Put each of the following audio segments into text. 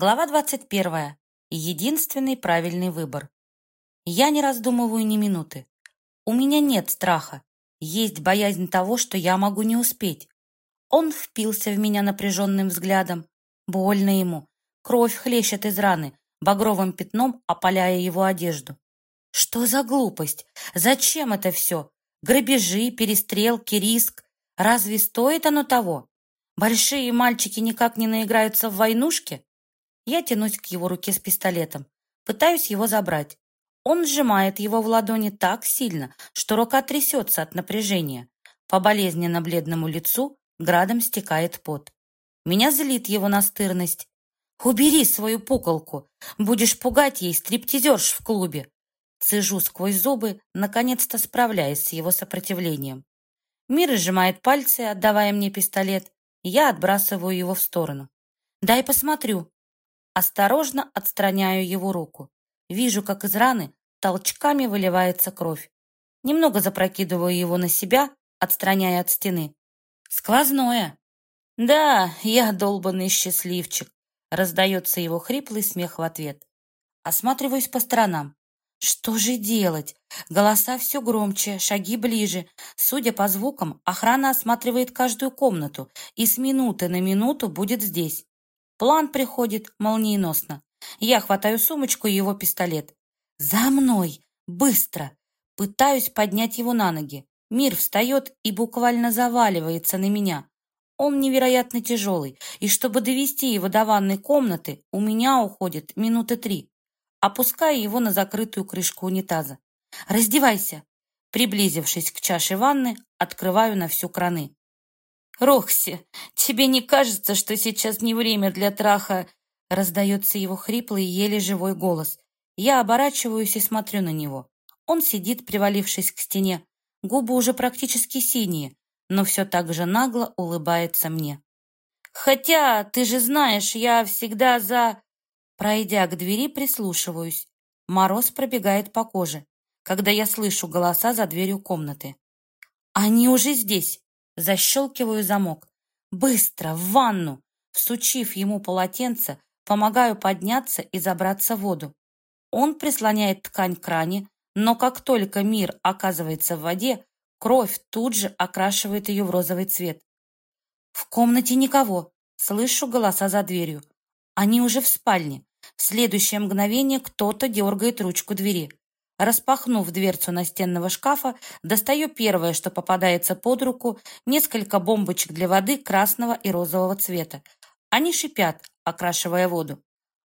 Глава 21. Единственный правильный выбор. Я не раздумываю ни минуты. У меня нет страха. Есть боязнь того, что я могу не успеть. Он впился в меня напряженным взглядом. Больно ему. Кровь хлещет из раны, багровым пятном опаляя его одежду. Что за глупость? Зачем это все? Грабежи, перестрелки, риск. Разве стоит оно того? Большие мальчики никак не наиграются в войнушки? Я тянусь к его руке с пистолетом. Пытаюсь его забрать. Он сжимает его в ладони так сильно, что рука трясется от напряжения. По болезненно бледному лицу градом стекает пот. Меня злит его настырность. «Убери свою пуколку! Будешь пугать ей стриптизерш в клубе!» Цежу сквозь зубы, наконец-то справляясь с его сопротивлением. Мир сжимает пальцы, отдавая мне пистолет. Я отбрасываю его в сторону. «Дай посмотрю», Осторожно отстраняю его руку. Вижу, как из раны толчками выливается кровь. Немного запрокидываю его на себя, отстраняя от стены. Сквозное. Да, я долбанный счастливчик. Раздается его хриплый смех в ответ. Осматриваюсь по сторонам. Что же делать? Голоса все громче, шаги ближе. Судя по звукам, охрана осматривает каждую комнату и с минуты на минуту будет здесь. План приходит молниеносно. Я хватаю сумочку и его пистолет. «За мной! Быстро!» Пытаюсь поднять его на ноги. Мир встает и буквально заваливается на меня. Он невероятно тяжелый, и чтобы довести его до ванной комнаты, у меня уходит минуты три. Опускаю его на закрытую крышку унитаза. «Раздевайся!» Приблизившись к чаше ванны, открываю на всю краны. «Рокси, тебе не кажется, что сейчас не время для траха?» Раздается его хриплый, еле живой голос. Я оборачиваюсь и смотрю на него. Он сидит, привалившись к стене. Губы уже практически синие, но все так же нагло улыбается мне. «Хотя, ты же знаешь, я всегда за...» Пройдя к двери, прислушиваюсь. Мороз пробегает по коже, когда я слышу голоса за дверью комнаты. «Они уже здесь!» Защелкиваю замок. Быстро, в ванну! Всучив ему полотенце, помогаю подняться и забраться в воду. Он прислоняет ткань к ране, но как только мир оказывается в воде, кровь тут же окрашивает ее в розовый цвет. В комнате никого. Слышу голоса за дверью. Они уже в спальне. В следующее мгновение кто-то дергает ручку двери. Распахнув дверцу настенного шкафа, достаю первое, что попадается под руку, несколько бомбочек для воды красного и розового цвета. Они шипят, окрашивая воду.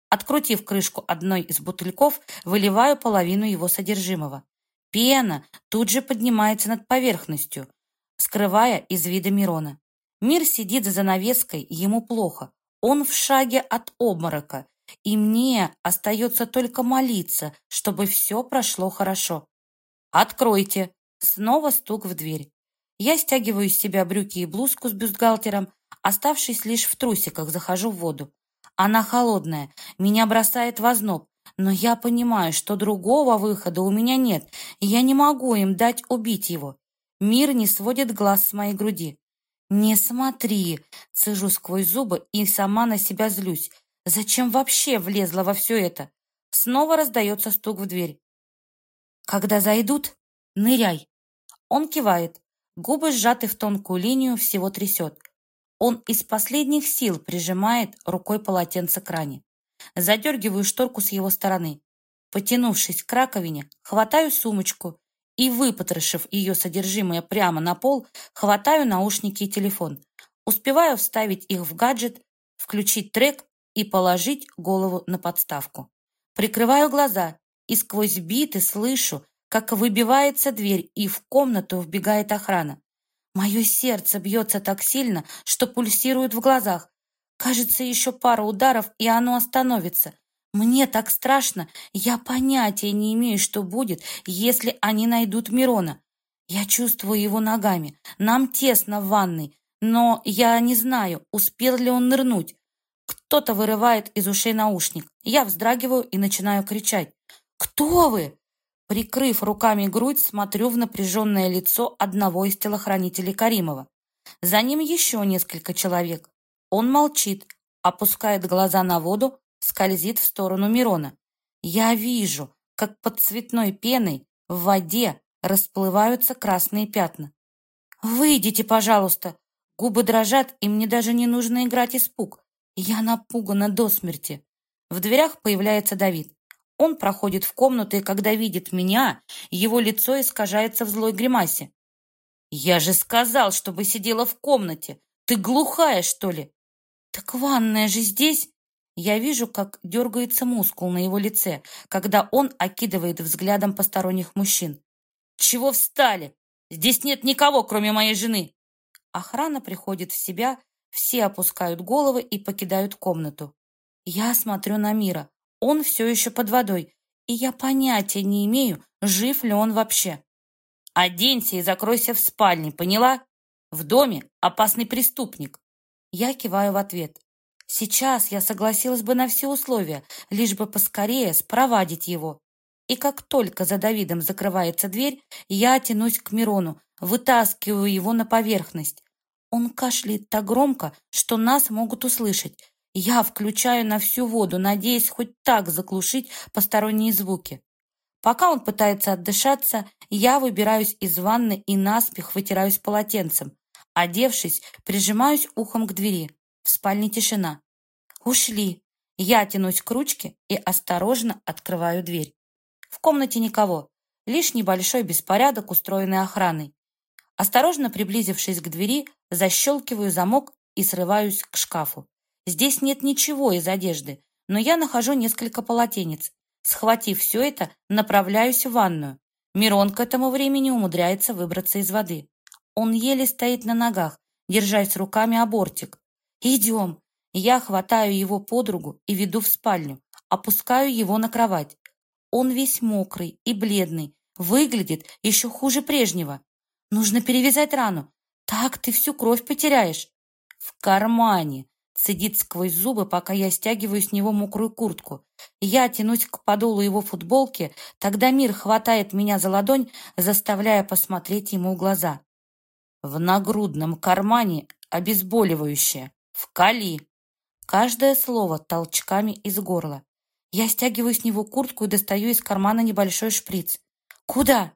Открутив крышку одной из бутыльков, выливаю половину его содержимого. Пена тут же поднимается над поверхностью, скрывая из вида Мирона. Мир сидит за занавеской, ему плохо. Он в шаге от обморока и мне остается только молиться, чтобы все прошло хорошо. «Откройте!» Снова стук в дверь. Я стягиваю из себя брюки и блузку с бюстгальтером, оставшись лишь в трусиках, захожу в воду. Она холодная, меня бросает в озноб, но я понимаю, что другого выхода у меня нет, и я не могу им дать убить его. Мир не сводит глаз с моей груди. «Не смотри!» — цежу сквозь зубы и сама на себя злюсь. Зачем вообще влезла во все это? Снова раздается стук в дверь. Когда зайдут, ныряй. Он кивает. Губы сжаты в тонкую линию, всего трясет. Он из последних сил прижимает рукой полотенце к ране. Задергиваю шторку с его стороны. Потянувшись к раковине, хватаю сумочку и, выпотрошив ее содержимое прямо на пол, хватаю наушники и телефон. Успеваю вставить их в гаджет, включить трек и положить голову на подставку. Прикрываю глаза и сквозь биты слышу, как выбивается дверь, и в комнату вбегает охрана. Мое сердце бьется так сильно, что пульсирует в глазах. Кажется, еще пара ударов, и оно остановится. Мне так страшно, я понятия не имею, что будет, если они найдут Мирона. Я чувствую его ногами. Нам тесно в ванной, но я не знаю, успел ли он нырнуть. Кто-то вырывает из ушей наушник. Я вздрагиваю и начинаю кричать. «Кто вы?» Прикрыв руками грудь, смотрю в напряженное лицо одного из телохранителей Каримова. За ним еще несколько человек. Он молчит, опускает глаза на воду, скользит в сторону Мирона. Я вижу, как под цветной пеной в воде расплываются красные пятна. «Выйдите, пожалуйста!» Губы дрожат, и мне даже не нужно играть испуг. Я напугана до смерти. В дверях появляется Давид. Он проходит в комнату, и когда видит меня, его лицо искажается в злой гримасе. «Я же сказал, чтобы сидела в комнате! Ты глухая, что ли?» «Так ванная же здесь!» Я вижу, как дергается мускул на его лице, когда он окидывает взглядом посторонних мужчин. «Чего встали? Здесь нет никого, кроме моей жены!» Охрана приходит в себя, все опускают головы и покидают комнату. Я смотрю на Мира. Он все еще под водой, и я понятия не имею, жив ли он вообще. «Оденься и закройся в спальне, поняла? В доме опасный преступник». Я киваю в ответ. Сейчас я согласилась бы на все условия, лишь бы поскорее спровадить его. И как только за Давидом закрывается дверь, я тянусь к Мирону, вытаскиваю его на поверхность. Он кашляет так громко, что нас могут услышать. Я включаю на всю воду, надеясь хоть так заглушить посторонние звуки. Пока он пытается отдышаться, я выбираюсь из ванны и наспех вытираюсь полотенцем. Одевшись, прижимаюсь ухом к двери. В спальне тишина. Ушли. Я тянусь к ручке и осторожно открываю дверь. В комнате никого, лишь небольшой беспорядок, устроенный охраной. Осторожно приблизившись к двери, защелкиваю замок и срываюсь к шкафу. Здесь нет ничего из одежды, но я нахожу несколько полотенец. Схватив все это, направляюсь в ванную. Мирон к этому времени умудряется выбраться из воды. Он еле стоит на ногах, держась руками о бортик. «Идем!» Я хватаю его подругу и веду в спальню, опускаю его на кровать. Он весь мокрый и бледный, выглядит еще хуже прежнего. Нужно перевязать рану. Так ты всю кровь потеряешь. В кармане. Цедит сквозь зубы, пока я стягиваю с него мокрую куртку. Я тянусь к подолу его футболки, тогда мир хватает меня за ладонь, заставляя посмотреть ему в глаза. В нагрудном кармане обезболивающее. Вкали. Каждое слово толчками из горла. Я стягиваю с него куртку и достаю из кармана небольшой шприц. «Куда?»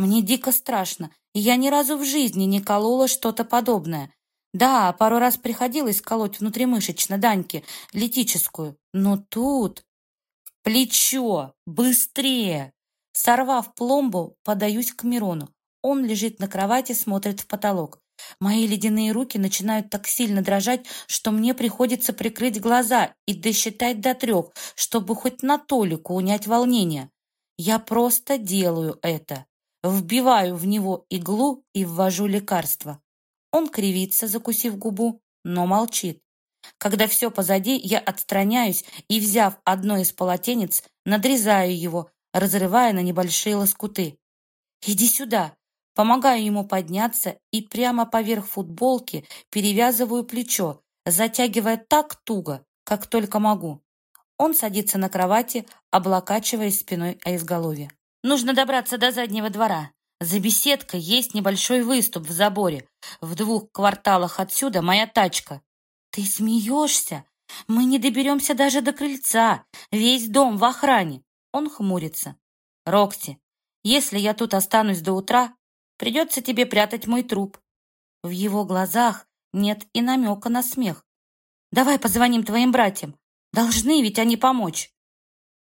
Мне дико страшно, я ни разу в жизни не колола что-то подобное. Да, пару раз приходилось колоть внутримышечно Даньке, литическую, но тут... Плечо! Быстрее! Сорвав пломбу, подаюсь к Мирону. Он лежит на кровати, смотрит в потолок. Мои ледяные руки начинают так сильно дрожать, что мне приходится прикрыть глаза и досчитать до трех, чтобы хоть на толику унять волнение. Я просто делаю это. Вбиваю в него иглу и ввожу лекарство. Он кривится, закусив губу, но молчит. Когда все позади, я отстраняюсь и, взяв одно из полотенец, надрезаю его, разрывая на небольшие лоскуты. «Иди сюда!» Помогаю ему подняться и прямо поверх футболки перевязываю плечо, затягивая так туго, как только могу. Он садится на кровати, облокачиваясь спиной о изголовье. Нужно добраться до заднего двора. За беседкой есть небольшой выступ в заборе. В двух кварталах отсюда моя тачка. Ты смеешься? Мы не доберемся даже до крыльца. Весь дом в охране. Он хмурится. Рокси, если я тут останусь до утра, Придется тебе прятать мой труп». В его глазах нет и намека на смех. «Давай позвоним твоим братьям. Должны ведь они помочь».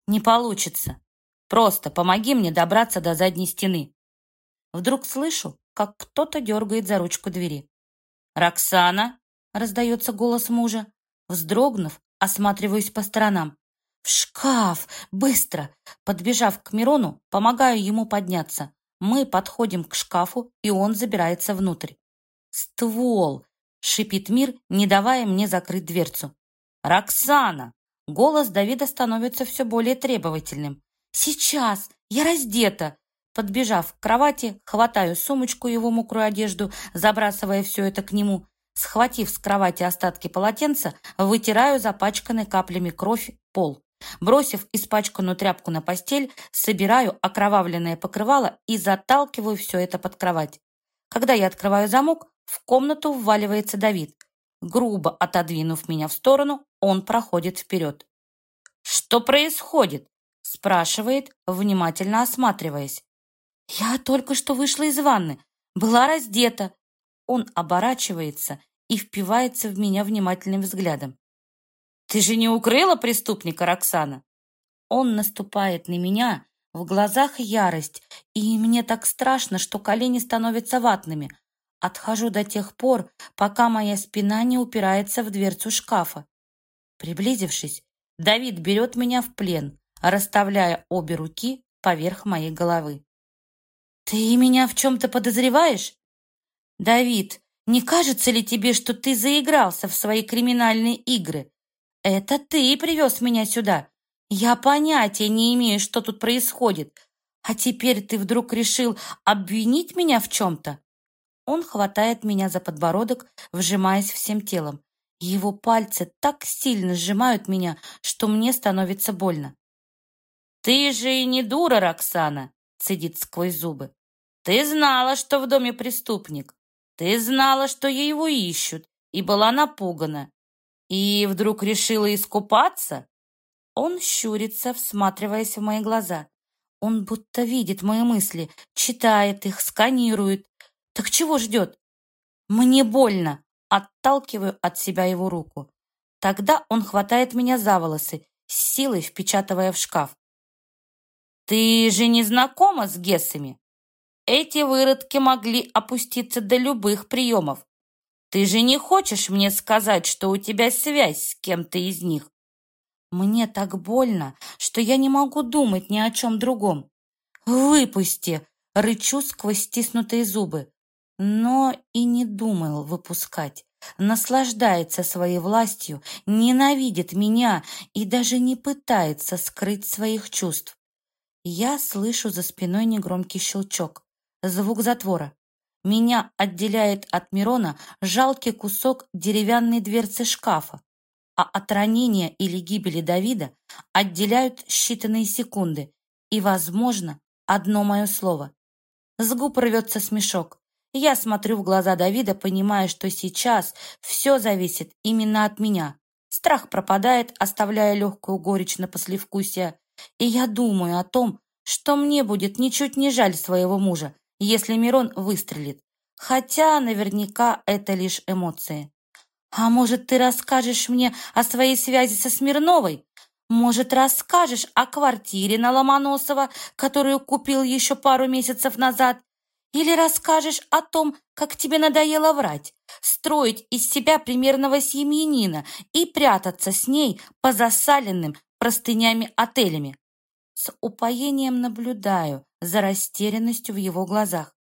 «Не получится. Просто помоги мне добраться до задней стены». Вдруг слышу, как кто-то дергает за ручку двери. «Роксана!» — раздается голос мужа. Вздрогнув, осматриваюсь по сторонам. «В шкаф! Быстро!» Подбежав к Мирону, помогаю ему подняться. Мы подходим к шкафу, и он забирается внутрь. «Ствол!» — шипит Мир, не давая мне закрыть дверцу. «Роксана!» Голос Давида становится все более требовательным. «Сейчас! Я раздета!» Подбежав к кровати, хватаю сумочку его мокрую одежду, забрасывая все это к нему. Схватив с кровати остатки полотенца, вытираю запачканный каплями кровь пол. Бросив испачканную тряпку на постель, собираю окровавленное покрывало и заталкиваю все это под кровать. Когда я открываю замок, в комнату вваливается Давид. Грубо отодвинув меня в сторону, он проходит вперед. Что происходит?» Спрашивает, внимательно осматриваясь. «Я только что вышла из ванны, была раздета». Он оборачивается и впивается в меня внимательным взглядом. «Ты же не укрыла преступника, Роксана?» Он наступает на меня, в глазах ярость, и мне так страшно, что колени становятся ватными. Отхожу до тех пор, пока моя спина не упирается в дверцу шкафа. Приблизившись, Давид берет меня в плен, расставляя обе руки поверх моей головы. «Ты меня в чем-то подозреваешь?» «Давид, не кажется ли тебе, что ты заигрался в свои криминальные игры? Это ты привез меня сюда. Я понятия не имею, что тут происходит. А теперь ты вдруг решил обвинить меня в чем-то?» Он хватает меня за подбородок, вжимаясь всем телом. Его пальцы так сильно сжимают меня, что мне становится больно. «Ты же и не дура, Роксана!» — цедит сквозь зубы. «Ты знала, что в доме преступник. Ты знала, что его ищут, и была напугана. И вдруг решила искупаться?» Он щурится, всматриваясь в мои глаза. Он будто видит мои мысли, читает их, сканирует. Так чего ждет? Мне больно. Отталкиваю от себя его руку. Тогда он хватает меня за волосы, силой впечатывая в шкаф. Ты же не знакома с Гессами? Эти выродки могли опуститься до любых приемов. Ты же не хочешь мне сказать, что у тебя связь с кем-то из них? Мне так больно, что я не могу думать ни о чем другом. Выпусти! Рычу сквозь стиснутые зубы. Но и не думал выпускать. Наслаждается своей властью, ненавидит меня и даже не пытается скрыть своих чувств. Я слышу за спиной негромкий щелчок. Звук затвора. Меня отделяет от Мирона жалкий кусок деревянной дверцы шкафа, а от ранения или гибели Давида отделяют считанные секунды и, возможно, одно мое слово. С губ рвется смешок. Я смотрю в глаза Давида, понимая, что сейчас все зависит именно от меня. Страх пропадает, оставляя легкую горечь на послевкусие, и я думаю о том, что мне будет ничуть не жаль своего мужа, если Мирон выстрелит. Хотя наверняка это лишь эмоции. А может, ты расскажешь мне о своей связи со Смирновой? Может, расскажешь о квартире на Ломоносова, которую купил еще пару месяцев назад? Или расскажешь о том, как тебе надоело врать, строить из себя примерного семьянина и прятаться с ней по засаленным простынями отелями. С упоением наблюдаю за растерянностью в его глазах.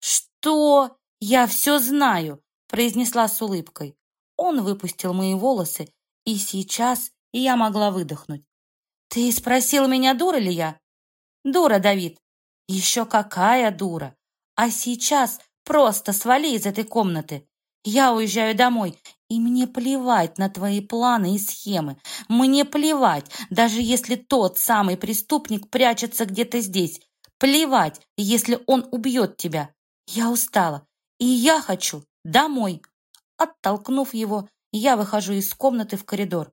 «Что? Я все знаю!» произнесла с улыбкой. Он выпустил мои волосы, и сейчас я могла выдохнуть. «Ты спросил меня, дура ли я?» «Дура, Давид!» «Еще какая дура! А сейчас просто свали из этой комнаты. Я уезжаю домой и мне плевать на твои планы и схемы. Мне плевать, даже если тот самый преступник прячется где-то здесь. Плевать, если он убьет тебя. Я устала, и я хочу домой. Оттолкнув его, я выхожу из комнаты в коридор.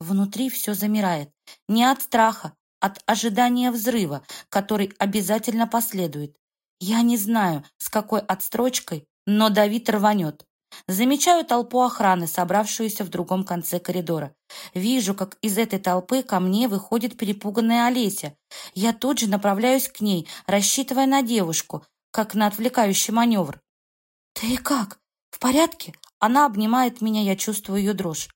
Внутри все замирает. Не от страха, от ожидания взрыва, который обязательно последует. Я не знаю, с какой отстрочкой, но Давид рванет. Замечаю толпу охраны, собравшуюся в другом конце коридора. Вижу, как из этой толпы ко мне выходит перепуганная Олеся. Я тут же направляюсь к ней, рассчитывая на девушку, как на отвлекающий маневр. «Ты как? В порядке?» Она обнимает меня, я чувствую ее дрожь.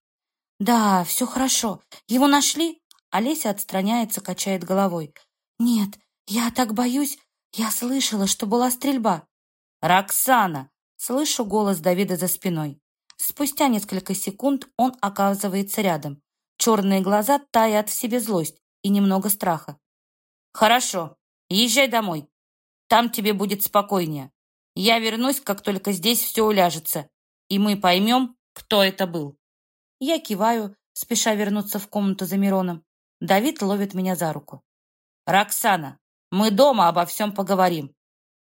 «Да, все хорошо. Его нашли?» Олеся отстраняется, качает головой. «Нет, я так боюсь. Я слышала, что была стрельба». «Роксана!» Слышу голос Давида за спиной. Спустя несколько секунд он оказывается рядом. Черные глаза таят в себе злость и немного страха. «Хорошо, езжай домой. Там тебе будет спокойнее. Я вернусь, как только здесь все уляжется, и мы поймем, кто это был». Я киваю, спеша вернуться в комнату за Мироном. Давид ловит меня за руку. «Роксана, мы дома обо всем поговорим.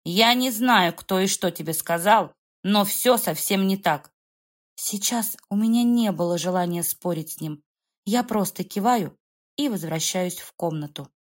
Я не знаю, кто и что тебе сказал, но все совсем не так. Сейчас у меня не было желания спорить с ним. Я просто киваю и возвращаюсь в комнату.